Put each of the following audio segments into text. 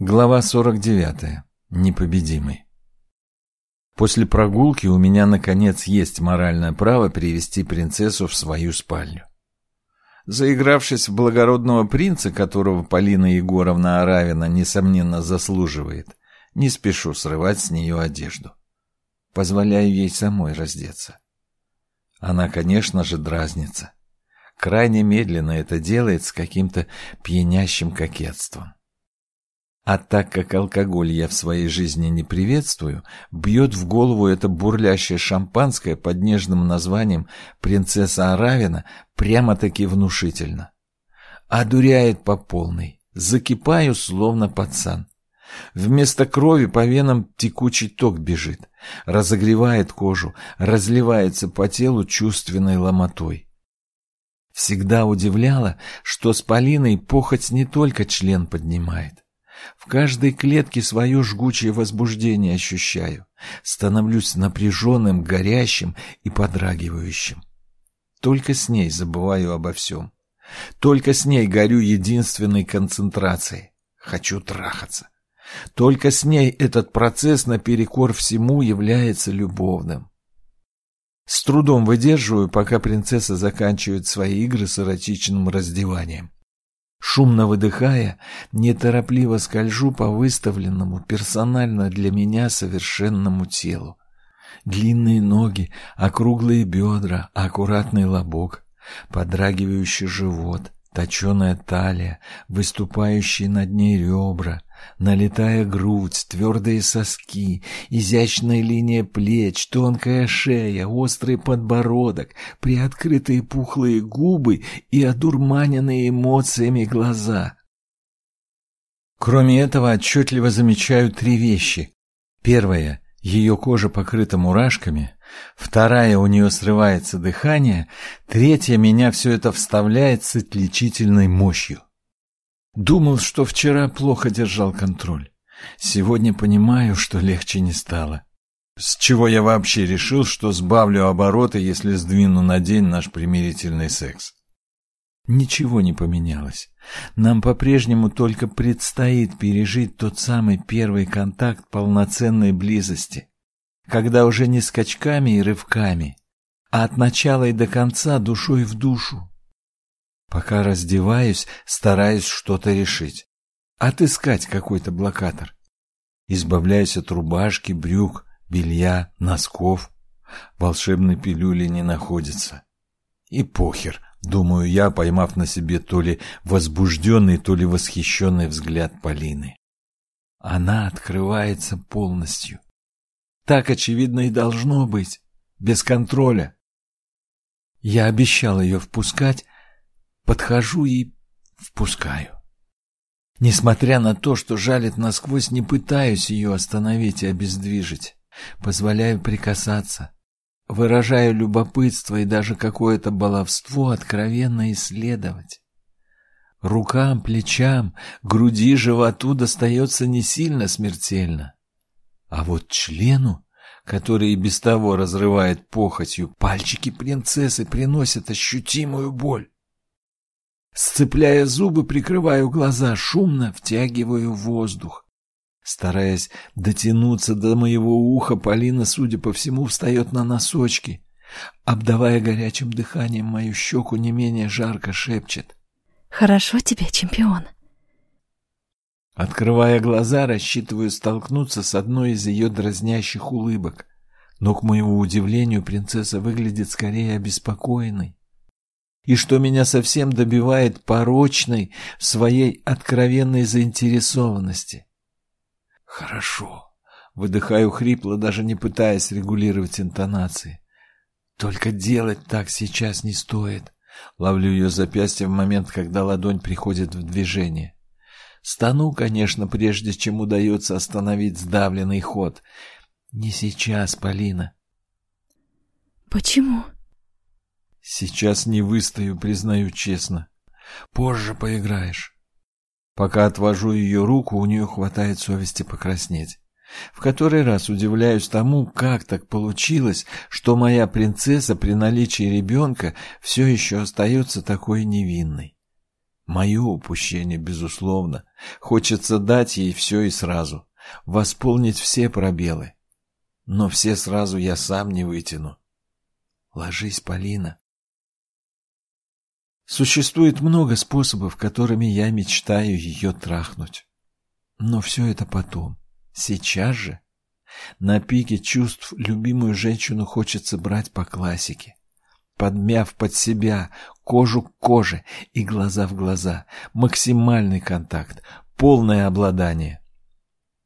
Глава 49. Непобедимый. После прогулки у меня, наконец, есть моральное право перевести принцессу в свою спальню. Заигравшись в благородного принца, которого Полина Егоровна Аравина, несомненно, заслуживает, не спешу срывать с нее одежду. Позволяю ей самой раздеться. Она, конечно же, дразнится. Крайне медленно это делает с каким-то пьянящим кокетством. А так как алкоголь я в своей жизни не приветствую, бьет в голову это бурлящее шампанское под нежным названием «Принцесса Аравина» прямо-таки внушительно. Одуряет по полной, закипаю, словно пацан. Вместо крови по венам текучий ток бежит, разогревает кожу, разливается по телу чувственной ломотой. Всегда удивляло, что с Полиной похоть не только член поднимает, в каждой клетке свое жгучее возбуждение ощущаю. Становлюсь напряженным, горящим и подрагивающим. Только с ней забываю обо всем. Только с ней горю единственной концентрацией. Хочу трахаться. Только с ней этот процесс наперекор всему является любовным. С трудом выдерживаю, пока принцесса заканчивает свои игры с эротичным раздеванием. Шумно выдыхая, неторопливо скольжу по выставленному персонально для меня совершенному телу. Длинные ноги, округлые бедра, аккуратный лобок, подрагивающий живот, точеная талия, выступающие над ней ребра, налитая грудь, твердые соски, изящная линия плеч, тонкая шея, острый подбородок, приоткрытые пухлые губы и одурманенные эмоциями глаза. Кроме этого, отчетливо замечаю три вещи. Первое — ее кожа покрыта мурашками. Вторая — у нее срывается дыхание. Третья — меня все это вставляет с отличительной мощью. Думал, что вчера плохо держал контроль. Сегодня понимаю, что легче не стало. С чего я вообще решил, что сбавлю обороты, если сдвину на день наш примирительный секс? Ничего не поменялось. Нам по-прежнему только предстоит пережить тот самый первый контакт полноценной близости, когда уже не скачками и рывками, а от начала и до конца душой в душу. Пока раздеваюсь, стараюсь что-то решить. Отыскать какой-то блокатор. Избавляюсь от рубашки, брюк, белья, носков. Волшебной пилюли не находится. И похер, думаю я, поймав на себе то ли возбужденный, то ли восхищенный взгляд Полины. Она открывается полностью. Так, очевидно, и должно быть. Без контроля. Я обещал ее впускать, Подхожу и впускаю. Несмотря на то, что жалит насквозь, не пытаюсь ее остановить и обездвижить. Позволяю прикасаться. Выражаю любопытство и даже какое-то баловство откровенно исследовать. Рукам, плечам, груди, животу достается не сильно смертельно. А вот члену, который и без того разрывает похотью, пальчики принцессы приносят ощутимую боль. Сцепляя зубы, прикрываю глаза, шумно втягиваю воздух. Стараясь дотянуться до моего уха, Полина, судя по всему, встает на носочки. Обдавая горячим дыханием мою щеку, не менее жарко шепчет. «Хорошо тебе, чемпион». Открывая глаза, рассчитываю столкнуться с одной из ее дразнящих улыбок. Но, к моему удивлению, принцесса выглядит скорее обеспокоенной и что меня совсем добивает порочной своей откровенной заинтересованности. Хорошо. Выдыхаю хрипло, даже не пытаясь регулировать интонации. Только делать так сейчас не стоит. Ловлю ее запястье в момент, когда ладонь приходит в движение. Стану, конечно, прежде чем удается остановить сдавленный ход. Не сейчас, Полина. Почему? Сейчас не выстою, признаю честно. Позже поиграешь. Пока отвожу ее руку, у нее хватает совести покраснеть. В который раз удивляюсь тому, как так получилось, что моя принцесса при наличии ребенка все еще остается такой невинной. Мое упущение, безусловно. Хочется дать ей все и сразу, восполнить все пробелы. Но все сразу я сам не вытяну. Ложись, Полина. Существует много способов, которыми я мечтаю ее трахнуть. Но все это потом. Сейчас же на пике чувств любимую женщину хочется брать по классике. Подмяв под себя кожу к коже и глаза в глаза, максимальный контакт, полное обладание.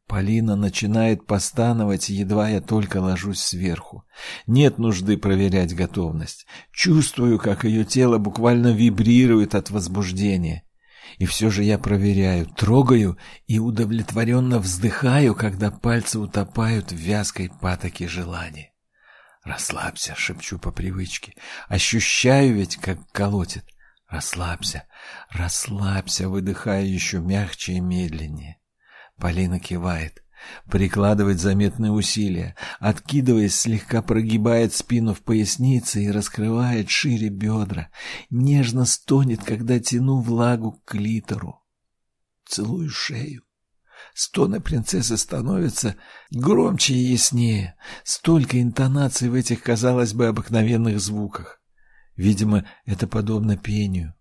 Полина начинает постановать, едва я только ложусь сверху. Нет нужды проверять готовность. Чувствую, как ее тело буквально вибрирует от возбуждения. И все же я проверяю, трогаю и удовлетворенно вздыхаю, когда пальцы утопают в вязкой патоке желания. «Расслабься», — шепчу по привычке. «Ощущаю ведь, как колотит. Расслабься, расслабься», — выдыхаю еще мягче и медленнее. Полина кивает, прикладывает заметные усилия, откидываясь, слегка прогибает спину в пояснице и раскрывает шире бедра, нежно стонет, когда тяну влагу к клитору. Целую шею. Стоны принцессы становятся громче и яснее. Столько интонаций в этих, казалось бы, обыкновенных звуках. Видимо, это подобно пению.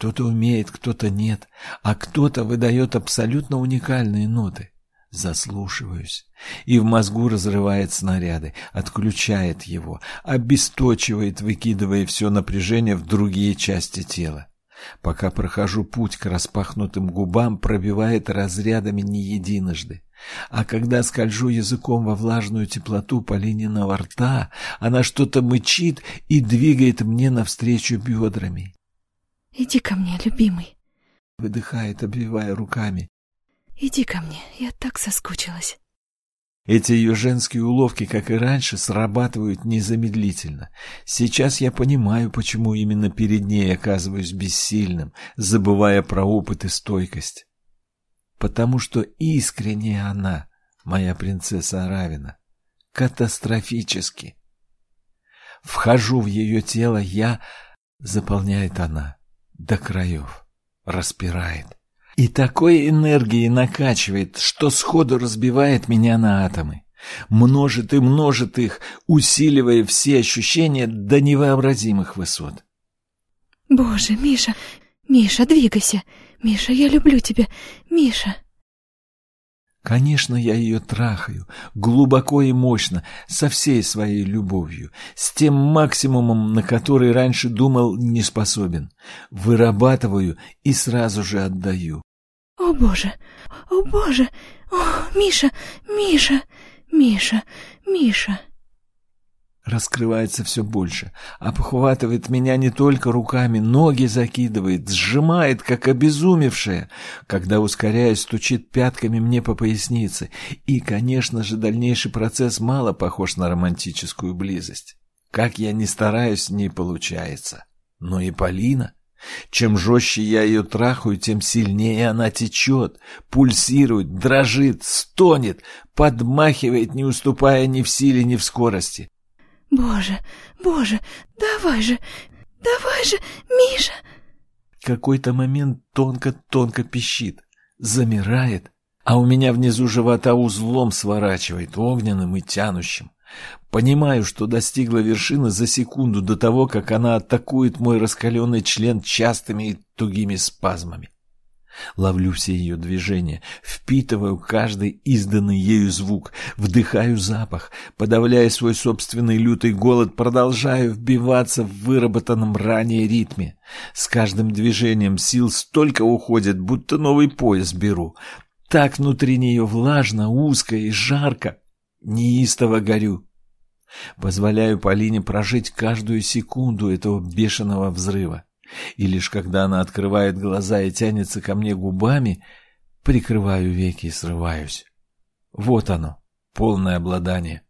Кто-то умеет, кто-то нет, а кто-то выдает абсолютно уникальные ноты. Заслушиваюсь, и в мозгу разрывает снаряды, отключает его, обесточивает, выкидывая все напряжение в другие части тела. Пока прохожу путь к распахнутым губам, пробивает разрядами не единожды. А когда скольжу языком во влажную теплоту Полининого рта, она что-то мычит и двигает мне навстречу бедрами. Иди ко мне, любимый. Выдыхает, обвивая руками. Иди ко мне, я так соскучилась. Эти ее женские уловки, как и раньше, срабатывают незамедлительно. Сейчас я понимаю, почему именно перед ней оказываюсь бессильным, забывая про опыт и стойкость. Потому что искренне она, моя принцесса Аравина, катастрофически. Вхожу в ее тело я, заполняет она до краев, распирает. И такой энергией накачивает, что сходу разбивает меня на атомы. Множит и множит их, усиливая все ощущения до невообразимых высот. Боже, Миша, Миша, двигайся. Миша, я люблю тебя. Миша. Конечно, я ее трахаю, глубоко и мощно, со всей своей любовью, с тем максимумом, на который раньше думал не способен. Вырабатываю и сразу же отдаю. О, Боже! О, Боже! О, Миша! Миша! Миша! Миша! Раскрывается все больше, обхватывает меня не только руками, ноги закидывает, сжимает, как обезумевшая, когда, ускоряясь, стучит пятками мне по пояснице. И, конечно же, дальнейший процесс мало похож на романтическую близость. Как я ни стараюсь, не получается. Но и Полина... Чем жестче я ее трахаю, тем сильнее она течет, пульсирует, дрожит, стонет, подмахивает, не уступая ни в силе, ни в скорости. Боже, боже, давай же, давай же, Миша. Какой-то момент тонко-тонко пищит, замирает, а у меня внизу живота узлом сворачивает, огненным и тянущим. Понимаю, что достигла вершины за секунду до того, как она атакует мой раскаленный член частыми и тугими спазмами. Ловлю все ее движения, впитываю каждый изданный ею звук, вдыхаю запах, подавляя свой собственный лютый голод, продолжаю вбиваться в выработанном ранее ритме. С каждым движением сил столько уходит, будто новый пояс беру. Так внутри нее влажно, узко и жарко. Неистово горю. Позволяю Полине прожить каждую секунду этого бешеного взрыва. И лишь когда она открывает глаза и тянется ко мне губами, прикрываю веки и срываюсь. Вот оно, полное обладание.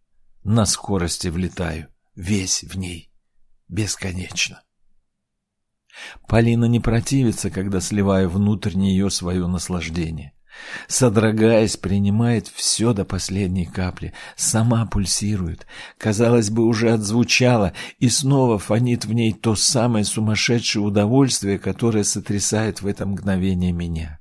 На скорости влетаю, весь в ней, бесконечно. Полина не противится, когда сливаю внутрь нее свое наслаждение. Содрогаясь, принимает все до последней капли, сама пульсирует, казалось бы, уже отзвучала, и снова фонит в ней то самое сумасшедшее удовольствие, которое сотрясает в это мгновение меня.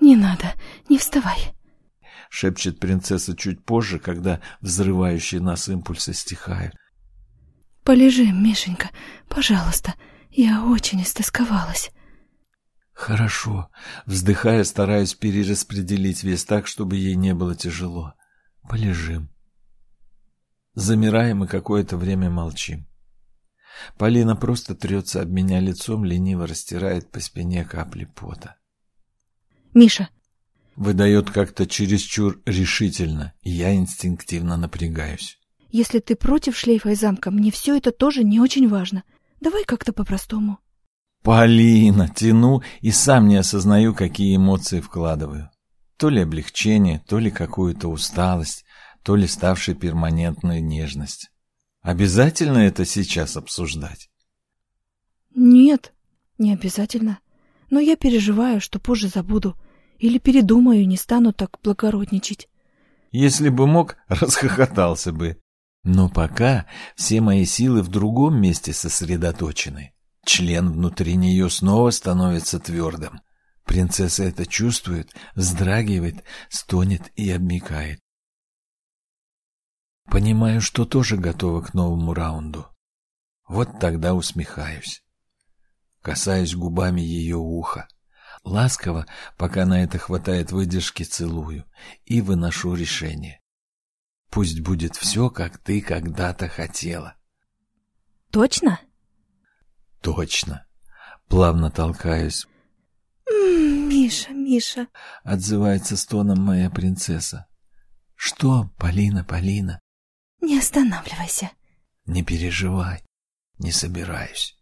«Не надо, не вставай», — шепчет принцесса чуть позже, когда взрывающие нас импульсы стихают. «Полежи, Мишенька, пожалуйста, я очень истосковалась». Хорошо. Вздыхая, стараюсь перераспределить вес так, чтобы ей не было тяжело. Полежим. Замираем и какое-то время молчим. Полина просто трется об меня лицом, лениво растирает по спине капли пота. «Миша!» Выдает как-то чересчур решительно, и я инстинктивно напрягаюсь. «Если ты против шлейфа и замка, мне все это тоже не очень важно. Давай как-то по-простому». Полина, тяну и сам не осознаю, какие эмоции вкладываю. То ли облегчение, то ли какую-то усталость, то ли ставшую перманентную нежность. Обязательно это сейчас обсуждать? Нет, не обязательно. Но я переживаю, что позже забуду. Или передумаю и не стану так благородничать. Если бы мог, расхохотался бы. Но пока все мои силы в другом месте сосредоточены. Член внутри нее снова становится твердым. Принцесса это чувствует, вздрагивает, стонет и обмикает. Понимаю, что тоже готова к новому раунду. Вот тогда усмехаюсь. Касаюсь губами ее уха. Ласково, пока на это хватает выдержки, целую и выношу решение. Пусть будет все, как ты когда-то хотела. Точно? Точно. Плавно толкаюсь. «Миша, Миша!» — отзывается стоном моя принцесса. «Что, Полина, Полина?» «Не останавливайся». «Не переживай, не собираюсь».